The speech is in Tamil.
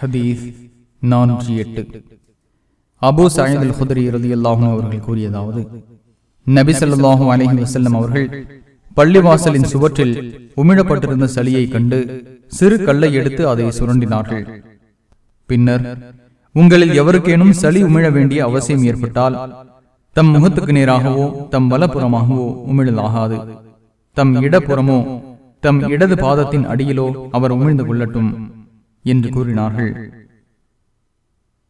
ஹதீஸ் நானூற்றி எட்டு. அபு சாயதுல் குதிரி இறுதி அல்லாஹும் அவர்கள் கூறியதாவது நபி ஸல்லல்லாஹு அலைஹி வஸல்லம் அவர்கள் பள்ளிவாசலின் சுவற்றில் உமிழப்பட்டிருந்த சளியை கண்டு சிறு கல்லை எடுத்து அதை சுரண்டினார்கள். பின்னர் உங்களில் எவருக்கேனும் சளி உமிழ வேண்டிய அவசியம் ஏற்பட்டால் தம் முகத்துக்கு நேராகவோ தம் வலப்புறமாகவோ உமிழலாகாது. தம் இடப்புறமோ தம் இடது பாதத்தின் அடியிலோ அவர் உமிழ்ந்து கொள்ளட்டும். என்று கூறினார்கள்.